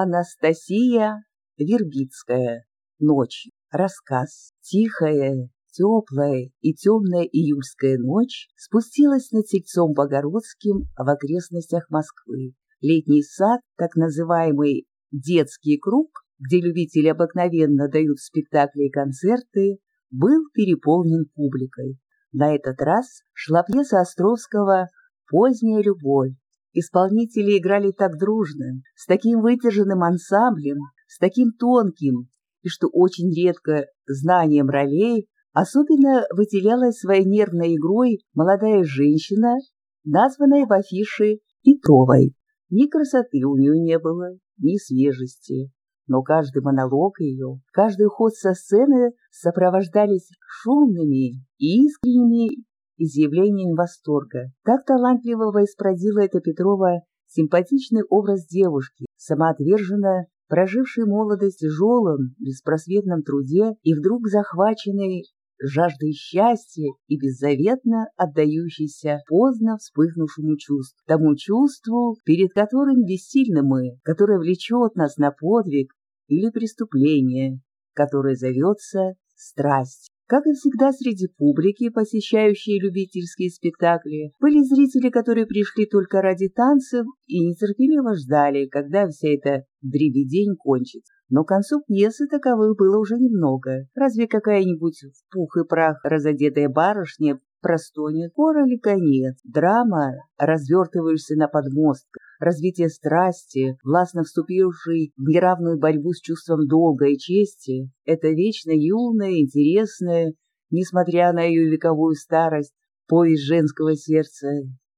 Анастасия Вербицкая. Ночью. Рассказ. Тихая, теплая и темная июльская ночь спустилась над сельцом Богородским в окрестностях Москвы. Летний сад, так называемый «детский круг», где любители обыкновенно дают спектакли и концерты, был переполнен публикой. На этот раз шла пьеса Островского «Поздняя любовь». Исполнители играли так дружно, с таким вытяженным ансамблем, с таким тонким и, что очень редко, знанием ролей, особенно выделялась своей нервной игрой молодая женщина, названная в афише Петровой. Ни красоты у нее не было, ни свежести, но каждый монолог ее, каждый ход со сцены сопровождались шумными и искренними изъявлениями восторга. Так талантливо воспродила это Петрова симпатичный образ девушки, самоотверженно прожившей молодость в тяжелом, беспросветном труде и вдруг захваченной жаждой счастья и беззаветно отдающейся поздно вспыхнувшему чувству, тому чувству, перед которым бессильны мы, которое влечет нас на подвиг или преступление, которое зовется страсть. Как и всегда среди публики, посещающей любительские спектакли, были зрители, которые пришли только ради танцев и нетерпеливо ждали, когда вся эта дребедень кончится. Но к концу пьесы таковых было уже немного. Разве какая-нибудь в пух и прах разодетая барышня простонет? Скоро ли конец? Драма, развертываешься на подмостках, развитие страсти, властно вступившей в неравную борьбу с чувством долга и чести, это вечно юное, интересное, несмотря на ее вековую старость, повесть женского сердца.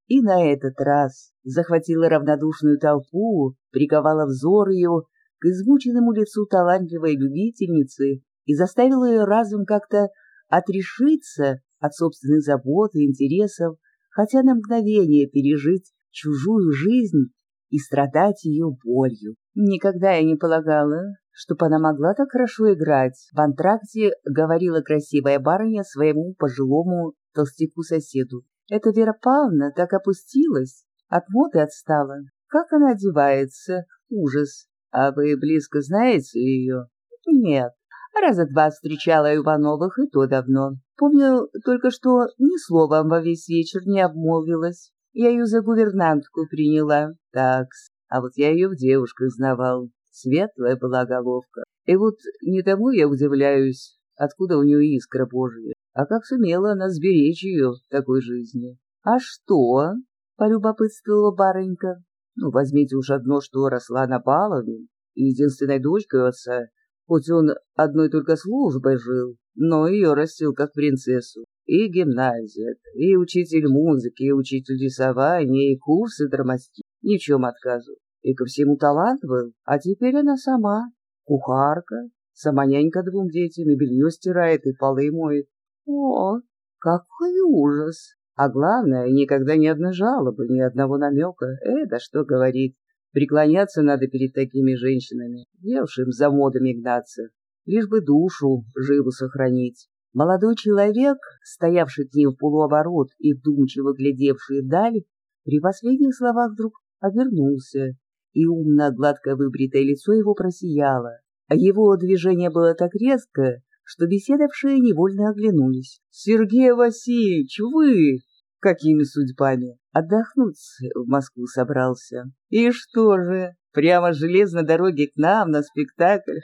И на этот раз захватила равнодушную толпу, приковала взор ее к измученному лицу талантливой любительницы и заставила ее разум как-то отрешиться от собственных забот и интересов, хотя на мгновение пережить чужую жизнь и страдать ее болью. Никогда я не полагала, чтоб она могла так хорошо играть. В антракте говорила красивая барыня своему пожилому толстяку-соседу. Эта Вера Павловна так опустилась, от моды отстала. Как она одевается? Ужас. А вы близко знаете ее? Нет. Раза два встречала Ивановых, и то давно. Помню только, что ни словом во весь вечер не обмолвилась. Я ее за гувернантку приняла. Такс. А вот я ее в девушках знавал. Светлая была головка. И вот не тому я удивляюсь, откуда у нее искра божья, а как сумела она сберечь ее в такой жизни. — А что? — полюбопытствовала барынька. — Ну, возьмите уж одно, что росла на Палове, единственной дочкой отца, хоть он одной только службой жил, но ее растил как принцессу. И гимназия, и учитель музыки, и учитель рисования, и курсы драматики. Ни в чем отказу. И ко всему талант был. А теперь она сама. Кухарка, сама нянька двум детям, и белье стирает, и полы моет. О, какой ужас! А главное, никогда ни одной жалобы, ни одного намека. Э, да что говорить. Преклоняться надо перед такими женщинами, девшим за модами гнаться, лишь бы душу живу сохранить. Молодой человек, стоявший к ним в полуоборот и вдумчиво глядевший вдаль, при последних словах вдруг обернулся, и умно гладко выбритое лицо его просияло. А его движение было так резко, что беседовавшие невольно оглянулись. — Сергей Васильевич, вы! Какими судьбами? Отдохнуть в Москву собрался. И что же, прямо с железной дороги к нам на спектакль?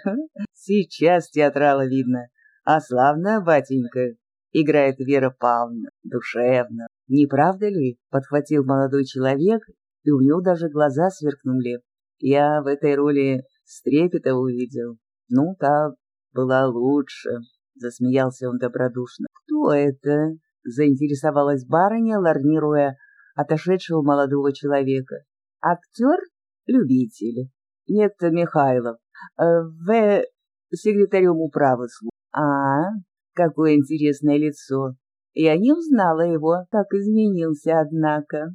Сейчас театрала видно. А славно, батенька, играет Вера Павловна, душевно. Не правда ли? Подхватил молодой человек, и у него даже глаза сверкнули. Я в этой роли стрепета увидел. Ну, та была лучше, засмеялся он добродушно. Кто это? заинтересовалась барыня, ларнируя отошедшего молодого человека. Актер? Любитель. Некто Михайлов. Э, в секретарем управы. А, какое интересное лицо. Я не узнала его, как изменился, однако.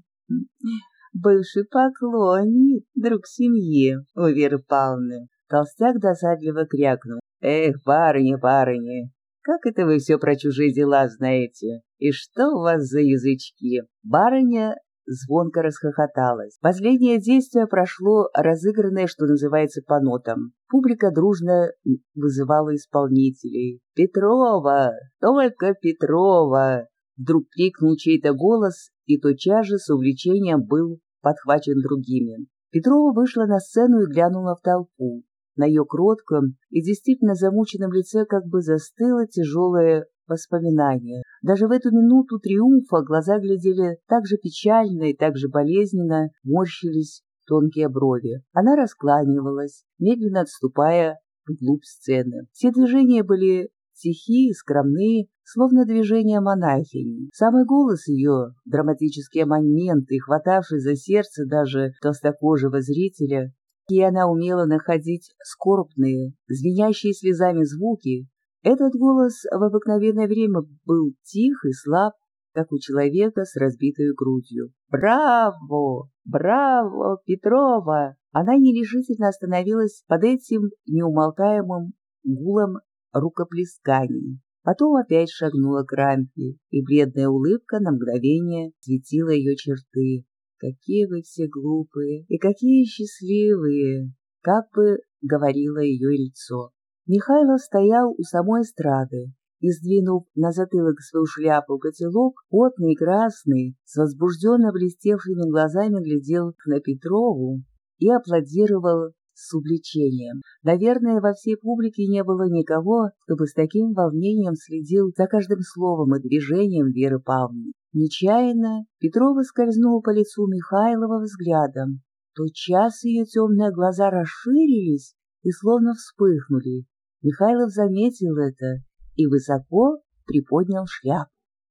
Бывший поклонник, друг семьи у Веры Павловны. Толстяк досадливо крякнул. Эх, барыня, барыня, как это вы все про чужие дела знаете? И что у вас за язычки? Барыня звонко расхохоталась. Последнее действие прошло разыгранное, что называется, по нотам. Публика дружно вызывала исполнителей. «Петрова! Только Петрова!» Вдруг крикнул чей-то голос, и тотчас же с увлечением был подхвачен другими. Петрова вышла на сцену и глянула в толпу. На ее кротком и действительно замученном лице как бы застыло тяжелое воспоминание. Даже в эту минуту триумфа глаза глядели так же печально и так же болезненно, морщились тонкие брови. Она раскланивалась, медленно отступая вглубь сцены. Все движения были тихие, скромные, словно движения монахини. Самый голос ее, драматические моменты, хватавший за сердце даже толстокожего зрителя, и она умела находить скорбные, звенящие слезами звуки, этот голос в обыкновенное время был тих и слаб, как у человека с разбитой грудью. «Браво! Браво, Петрова!» Она нерешительно остановилась под этим неумолкаемым гулом рукоплесканий. Потом опять шагнула к рампе, и бледная улыбка на мгновение светила ее черты. «Какие вы все глупые и какие счастливые!» Как бы говорило ее лицо. Михайло стоял у самой эстрады и, сдвинув на затылок свою шляпу котелок, потный и красный, с возбужденно блестевшими глазами глядел на Петрову и аплодировал с увлечением. Наверное, во всей публике не было никого, кто бы с таким волнением следил за каждым словом и движением Веры Павловны. Нечаянно Петрова скользнула по лицу Михайлова взглядом. Тотчас ее темные глаза расширились и словно вспыхнули. Михайлов заметил это и высоко приподнял шляпу.